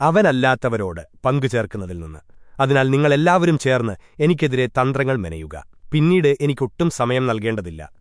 അവനല്ലാത്തവരോട് പങ്കുചേർക്കുന്നതിൽ നിന്ന്. അതിനാൽ നിങ്ങളെല്ലാവരും ചേർന്ന് എനിക്കെതിരെ തന്ത്രങ്ങൾ മെനയുക. പിന്നീട് എനിക്കൊട്ടും സമയം നൽകേണ്ടതില്ല.